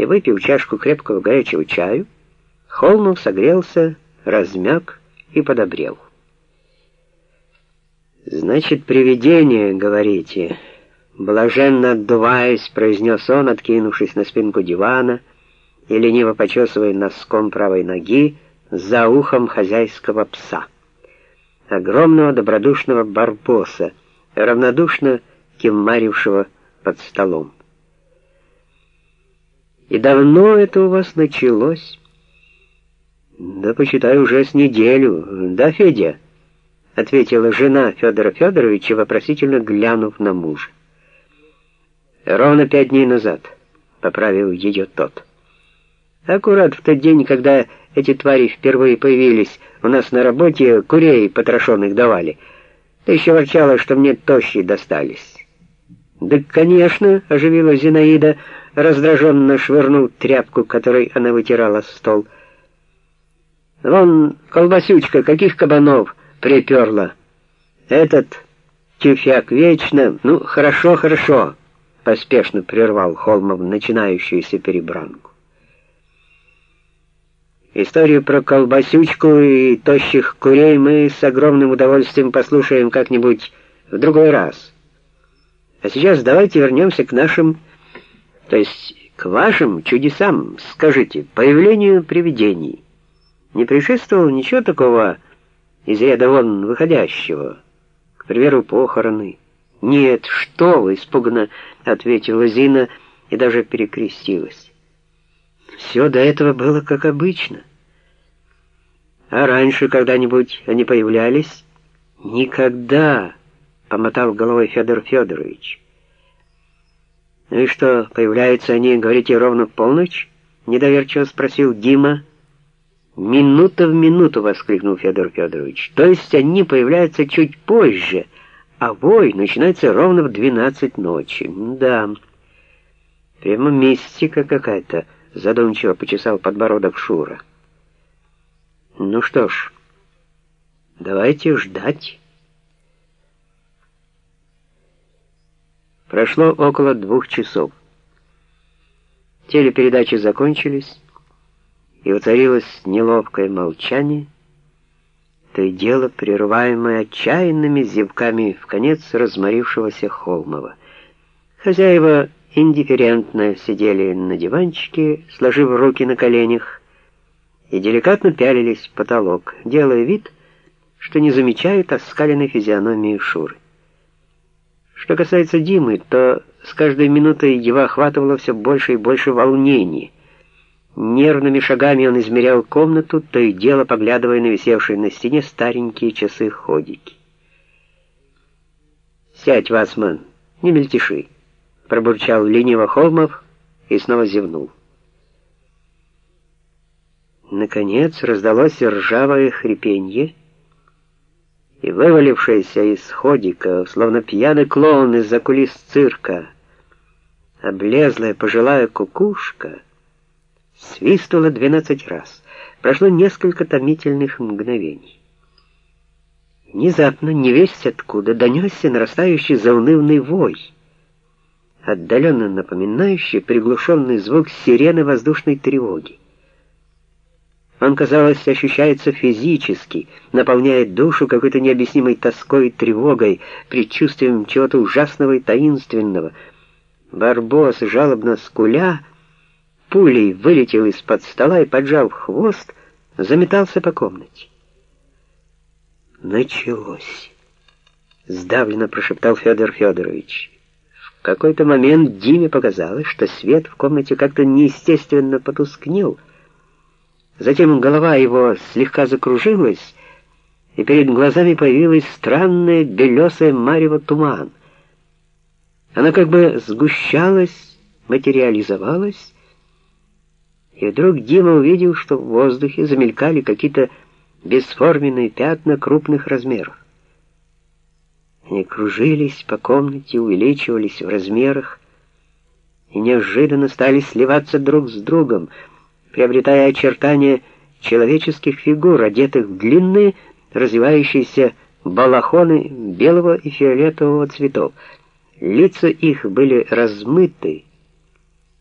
и выпив чашку крепкого горячего чаю, Холмов согрелся, размяк и подобрел. «Значит, привидение, говорите?» Блаженно отдуваясь, произнес он, откинувшись на спинку дивана и лениво почесывая носком правой ноги за ухом хозяйского пса. Огромного добродушного барбоса, равнодушно кемарившего под столом. «И давно это у вас началось?» «Да, почитай, уже с неделю. Да, Федя?» — ответила жена Федора Федоровича, вопросительно глянув на мужа. «Ровно пять дней назад», — поправил ее тот. «Аккурат в тот день, когда эти твари впервые появились, у нас на работе курей потрошенных давали. Ты еще ворчала, что мне тощие достались». «Да, конечно», — оживила Зинаида, раздраженно швырнув тряпку, которой она вытирала стол. «Вон колбасючка, каких кабанов!» приперла. Этот тюфяк вечно... Ну, хорошо, хорошо, поспешно прервал Холмов начинающуюся перебранку. Историю про колбасючку и тощих курей мы с огромным удовольствием послушаем как-нибудь в другой раз. А сейчас давайте вернемся к нашим, то есть к вашим чудесам, скажите, появлению привидений. Не предшествовало ничего такого из ряда вон выходящего. К примеру, похороны. «Нет, что вы!» — испуганно ответила Зина и даже перекрестилась. «Все до этого было как обычно. А раньше когда-нибудь они появлялись?» «Никогда!» — помотал головой Федор Федорович. «Ну и что, появляются они, говорите, ровно в полночь?» — недоверчиво спросил Дима. «Минута в минуту!» — воскликнул Федор Федорович. «То есть они появляются чуть позже, а вой начинается ровно в двенадцать ночи. Да, прямо мистика какая-то», — задумчиво почесал подбородок Шура. «Ну что ж, давайте ждать». Прошло около двух часов. Телепередачи закончились, и воцарилось неловкое молчание, то и дело прерываемое отчаянными зевками в конец разморившегося Холмова. Хозяева индифферентно сидели на диванчике, сложив руки на коленях, и деликатно пялились в потолок, делая вид, что не замечают оскаленной физиономии Шуры. Что касается Димы, то с каждой минутой его охватывало все больше и больше волнений — Нервными шагами он измерял комнату, то и дело поглядывая на висевшие на стене старенькие часы-ходики. «Сядь, Васман, не мельтеши», — пробурчал лениво Холмов и снова зевнул. Наконец раздалось ржавое хрипенье, и вывалившаяся из ходика, словно пьяный клоун из-за кулис цирка, облезлая пожилая кукушка — свистнуло двенадцать раз. Прошло несколько томительных мгновений. Внезапно, не весть откуда, донесся нарастающий заунывный вой, отдаленно напоминающий приглушенный звук сирены воздушной тревоги. Он, казалось, ощущается физически, наполняет душу какой-то необъяснимой тоской и тревогой, предчувствием чего-то ужасного и таинственного. Барбос, жалобно скуля, пулей вылетел из-под стола и, поджав хвост, заметался по комнате. «Началось!» — сдавленно прошептал Федор Федорович. В какой-то момент Диме показалось, что свет в комнате как-то неестественно потускнел. Затем голова его слегка закружилась, и перед глазами появилась странная белесая марево туман. Она как бы сгущалась, материализовалась, и вдруг Дима увидел, что в воздухе замелькали какие-то бесформенные пятна крупных размеров. Они кружились по комнате, увеличивались в размерах и неожиданно стали сливаться друг с другом, приобретая очертания человеческих фигур, одетых в длинные, развивающиеся балахоны белого и фиолетового цветов. Лица их были размыты,